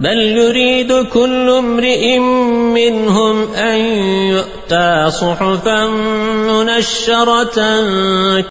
بل يريد كل امرئ منهم أن يؤتى صحفا منشرة